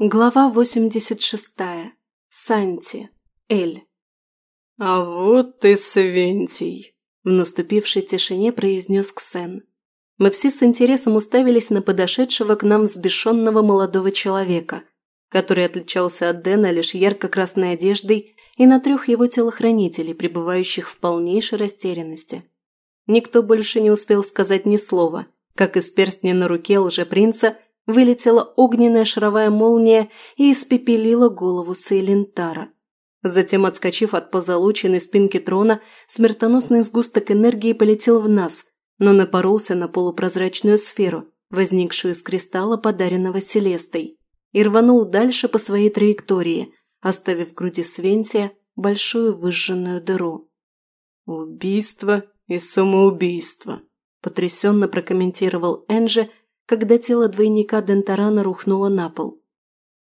Глава 86. Санти. Эль. «А вот ты, Свентий!» В наступившей тишине произнес Ксен. Мы все с интересом уставились на подошедшего к нам взбешенного молодого человека, который отличался от Дэна лишь ярко-красной одеждой и на трех его телохранителей, пребывающих в полнейшей растерянности. Никто больше не успел сказать ни слова, как из перстня на руке лжепринца – вылетела огненная шаровая молния и испепелила голову Сейлентара. Затем, отскочив от позолоченной спинки трона, смертоносный сгусток энергии полетел в нас, но напоролся на полупрозрачную сферу, возникшую из кристалла, подаренного Селестой, и рванул дальше по своей траектории, оставив в груди Свентия большую выжженную дыру. «Убийство и самоубийство», – потрясенно прокомментировал Энджи – когда тело двойника Дентарана рухнуло на пол.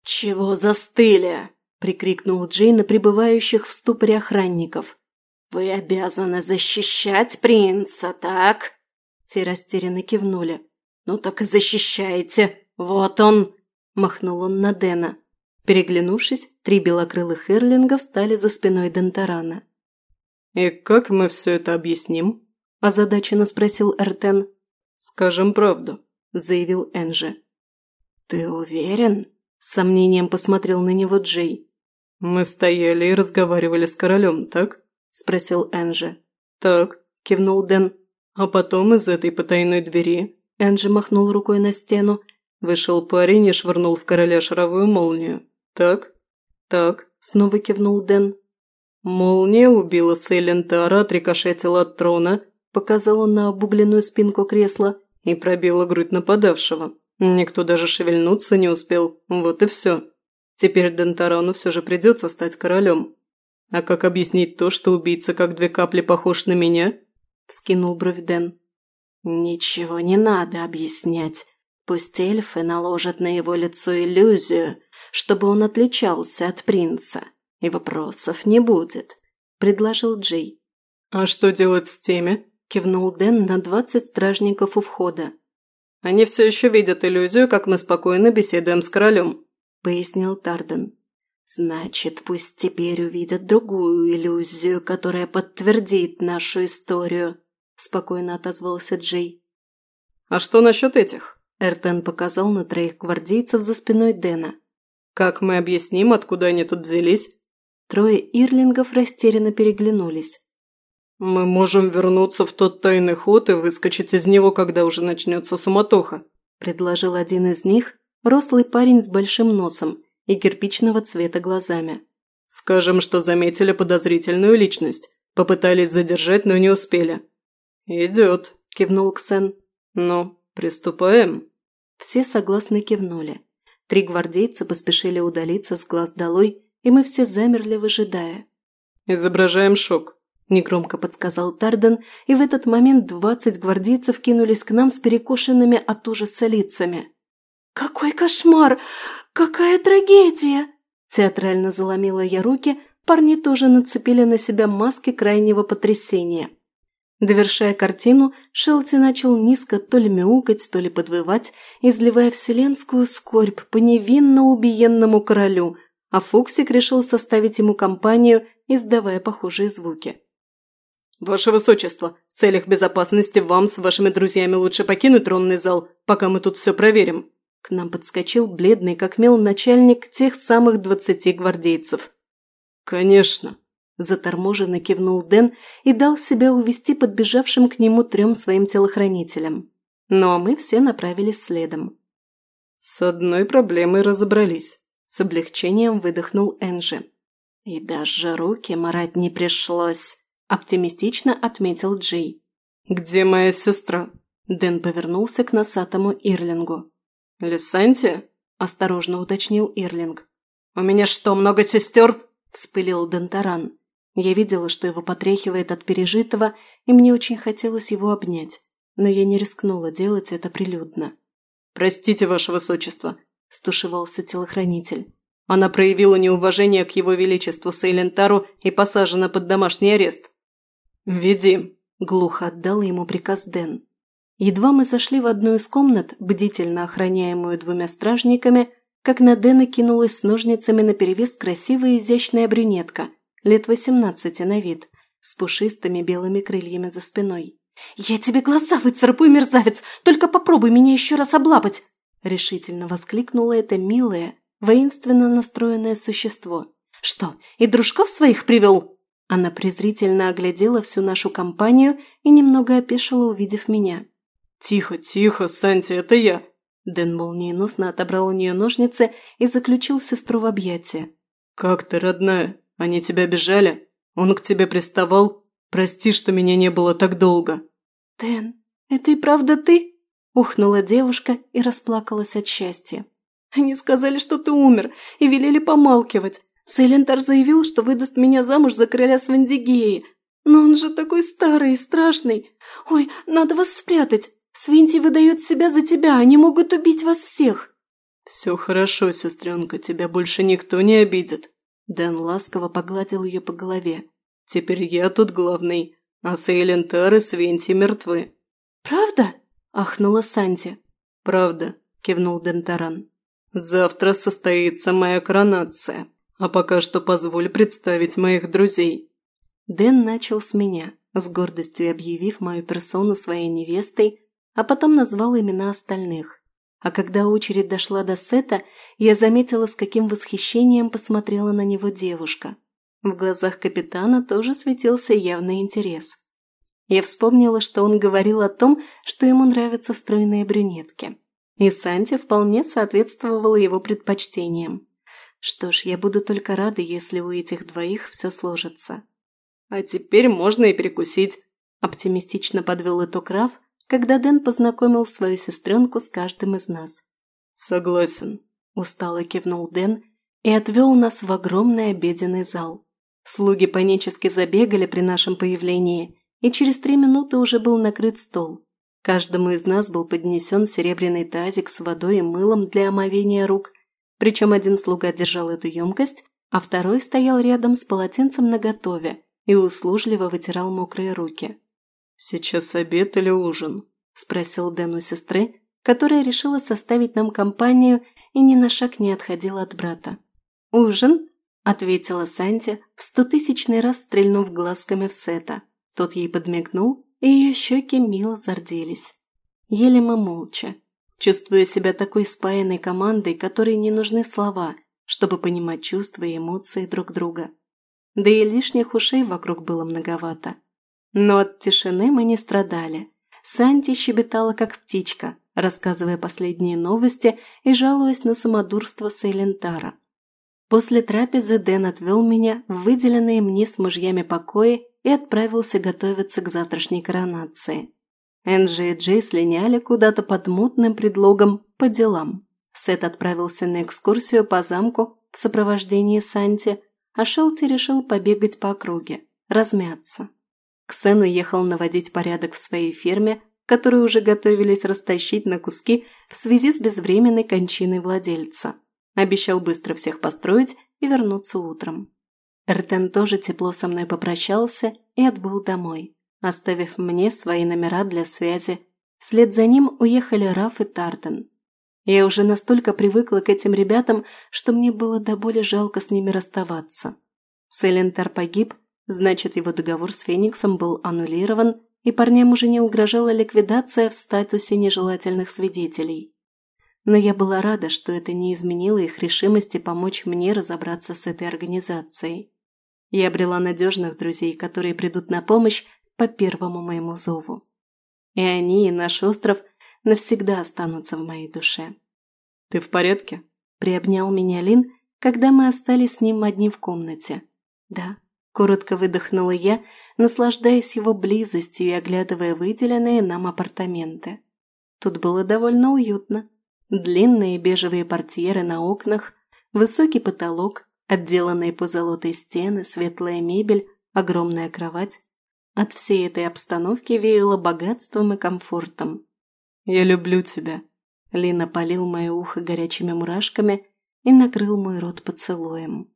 «Чего застыли?» – прикрикнул Джей на пребывающих в ступоре охранников. «Вы обязаны защищать принца, так?» Те растерянно кивнули. «Ну так и защищайте! Вот он!» – махнул он на Дэна. Переглянувшись, три белокрылых эрлинга встали за спиной Дентарана. «И как мы все это объясним?» – озадаченно спросил Эртен. «Скажем правду заявил Энжи. «Ты уверен?» – с сомнением посмотрел на него Джей. «Мы стояли и разговаривали с королем, так?» – спросил Энжи. «Так», – кивнул Дэн. «А потом из этой потайной двери...» Энжи махнул рукой на стену. Вышел парень и швырнул в короля шаровую молнию. «Так?» «Так», – снова кивнул Дэн. «Молния убила Сейлентара, отрикошетила от трона», – показал он на обугленную спинку кресла – и пробила грудь нападавшего. Никто даже шевельнуться не успел. Вот и все. Теперь Дентарану все же придется стать королем. А как объяснить то, что убийца как две капли похож на меня? Скинул бровь Дэн. Ничего не надо объяснять. Пусть эльфы наложат на его лицо иллюзию, чтобы он отличался от принца. И вопросов не будет, предложил Джей. А что делать с теми, кивнул Дэн на двадцать стражников у входа. «Они все еще видят иллюзию, как мы спокойно беседуем с королем», – пояснил Тарден. «Значит, пусть теперь увидят другую иллюзию, которая подтвердит нашу историю», – спокойно отозвался Джей. «А что насчет этих?» – Эртен показал на троих гвардейцев за спиной Дэна. «Как мы объясним, откуда они тут взялись?» Трое ирлингов растерянно переглянулись. Мы можем вернуться в тот тайный ход и выскочить из него, когда уже начнется суматоха», – предложил один из них, рослый парень с большим носом и кирпичного цвета глазами. «Скажем, что заметили подозрительную личность. Попытались задержать, но не успели». «Идет», – кивнул Ксен. «Ну, приступаем». Все согласно кивнули. Три гвардейца поспешили удалиться с глаз долой, и мы все замерли, выжидая. «Изображаем шок», Негромко подсказал Тарден, и в этот момент двадцать гвардейцев кинулись к нам с перекошенными от ужаса лицами. «Какой кошмар! Какая трагедия!» Театрально заломила я руки, парни тоже нацепили на себя маски крайнего потрясения. Довершая картину, Шелти начал низко то ли мяукать, то ли подвывать, изливая вселенскую скорбь по невинно убиенному королю, а Фуксик решил составить ему компанию, издавая похожие звуки. «Ваше Высочество, в целях безопасности вам с вашими друзьями лучше покинуть тронный зал, пока мы тут все проверим». К нам подскочил бледный, как мел, начальник тех самых двадцати гвардейцев. «Конечно», – заторможенно кивнул Дэн и дал себя увести подбежавшим к нему трем своим телохранителям. Ну а мы все направились следом. «С одной проблемой разобрались», – с облегчением выдохнул Энджи. «И оптимистично отметил Джей. «Где моя сестра?» Дэн повернулся к носатому Ирлингу. «Лисанти?» – осторожно уточнил Ирлинг. «У меня что, много сестер?» – вспылил Дентаран. Я видела, что его потряхивает от пережитого, и мне очень хотелось его обнять, но я не рискнула делать это прилюдно. «Простите, ваше высочество», – стушевался телохранитель. Она проявила неуважение к его величеству Сейлентару и посажена под домашний арест. «Веди», – глухо отдал ему приказ Дэн. Едва мы зашли в одну из комнат, бдительно охраняемую двумя стражниками, как на Дэна кинулась с ножницами наперевес красивая изящная брюнетка, лет восемнадцати на вид, с пушистыми белыми крыльями за спиной. «Я тебе глаза выцарапаю, мерзавец! Только попробуй меня еще раз облапать!» Решительно воскликнула это милое, воинственно настроенное существо. «Что, Она презрительно оглядела всю нашу компанию и немного опешила, увидев меня. «Тихо, тихо, Санти, это я!» Дэн молниеносно отобрал у нее ножницы и заключил сестру в объятия. «Как ты, родная? Они тебя обижали? Он к тебе приставал? Прости, что меня не было так долго!» «Дэн, это и правда ты?» – ухнула девушка и расплакалась от счастья. «Они сказали, что ты умер, и велели помалкивать. Сейлентар заявил, что выдаст меня замуж за короля Свандигеи. Но он же такой старый и страшный. Ой, надо вас спрятать. Свинти выдает себя за тебя, они могут убить вас всех». «Все хорошо, сестренка, тебя больше никто не обидит». Дэн ласково погладил ее по голове. «Теперь я тут главный, а Сейлентар и Свинти мертвы». «Правда?» – ахнула Санти. «Правда», – кивнул Дентаран. «Завтра состоится моя коронация, а пока что позволь представить моих друзей». Дэн начал с меня, с гордостью объявив мою персону своей невестой, а потом назвал имена остальных. А когда очередь дошла до Сета, я заметила, с каким восхищением посмотрела на него девушка. В глазах капитана тоже светился явный интерес. Я вспомнила, что он говорил о том, что ему нравятся стройные брюнетки. И Санти вполне соответствовала его предпочтениям. Что ж, я буду только рада, если у этих двоих все сложится. А теперь можно и перекусить. Оптимистично подвел итог Раф, когда Дэн познакомил свою сестренку с каждым из нас. Согласен. Устало кивнул Дэн и отвел нас в огромный обеденный зал. Слуги панически забегали при нашем появлении, и через три минуты уже был накрыт стол. Каждому из нас был поднесен серебряный тазик с водой и мылом для омовения рук – причем один слуга держал эту емкость, а второй стоял рядом с полотенцем на готове и услужливо вытирал мокрые руки. «Сейчас обед или ужин?» – спросил Дэн у сестры, которая решила составить нам компанию и ни на шаг не отходила от брата. «Ужин?» – ответила Санти, в стотысячный раз стрельнув глазками в Сета. Тот ей подмигнул, и ее щеки мило зарделись. Ели мы молча, чувствуя себя такой спаянной командой, которой не нужны слова, чтобы понимать чувства и эмоции друг друга. Да и лишних ушей вокруг было многовато. Но от тишины мы не страдали. Санти щебетала, как птичка, рассказывая последние новости и жалуясь на самодурство Сейлентара. После трапезы Дэн отвел меня в выделенные мне с мужьями покои и отправился готовиться к завтрашней коронации. Энджи и Джей слиняли куда-то под мутным предлогом «по делам». Сет отправился на экскурсию по замку в сопровождении Санти, а Шелти решил побегать по округе, размяться. Ксен уехал наводить порядок в своей ферме, которую уже готовились растащить на куски в связи с безвременной кончиной владельца. Обещал быстро всех построить и вернуться утром. Эртен тоже тепло со мной попрощался и отбыл домой оставив мне свои номера для связи. Вслед за ним уехали Раф и Тартен. Я уже настолько привыкла к этим ребятам, что мне было до боли жалко с ними расставаться. Селентар погиб, значит его договор с Фениксом был аннулирован, и парням уже не угрожала ликвидация в статусе нежелательных свидетелей. Но я была рада, что это не изменило их решимости помочь мне разобраться с этой организацией. Я обрела надежных друзей, которые придут на помощь, по первому моему зову. И они, и наш остров навсегда останутся в моей душе. «Ты в порядке?» – приобнял меня Лин, когда мы остались с ним одни в комнате. «Да», – коротко выдохнула я, наслаждаясь его близостью и оглядывая выделенные нам апартаменты. Тут было довольно уютно. Длинные бежевые портьеры на окнах, высокий потолок, отделанные позолотой стены, светлая мебель, огромная кровать. От всей этой обстановки веяло богатством и комфортом. «Я люблю тебя!» Лина полил мое ухо горячими мурашками и накрыл мой рот поцелуем.